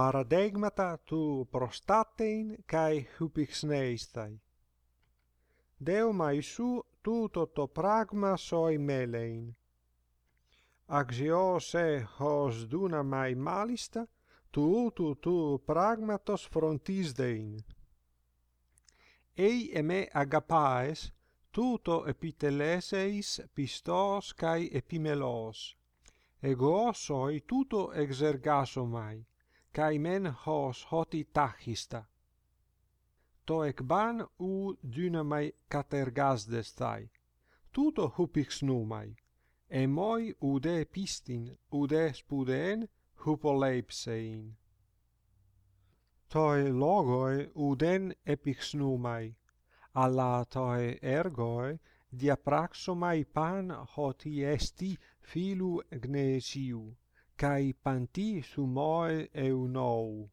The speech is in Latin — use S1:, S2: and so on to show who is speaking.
S1: paradigmata του προστάτειν kai χουπιξνέισθαι. Δέωμα Ιησού τούτο το πράγμα σοι μέλεϊν. Αξιός έχος δύναμαι μάλιστα, τούτου του πράγματος φροντίσδεϊν. Ει εμέ αγαπάες, τούτο επιτελέσεεις πιστός καί επιμελός. Εγώ σοι τούτο εξεργάσομαι kai men hos hoti tachista. To ekban u dynamai katergazdestai, tuto hupix numai, moi ude pistin, ude spuden, hupoleipsein. Toi logoi uden epix numai, alla toi ergoi diapraxomai pan hoti esti filu gnesiu cae panti sumoe eunou.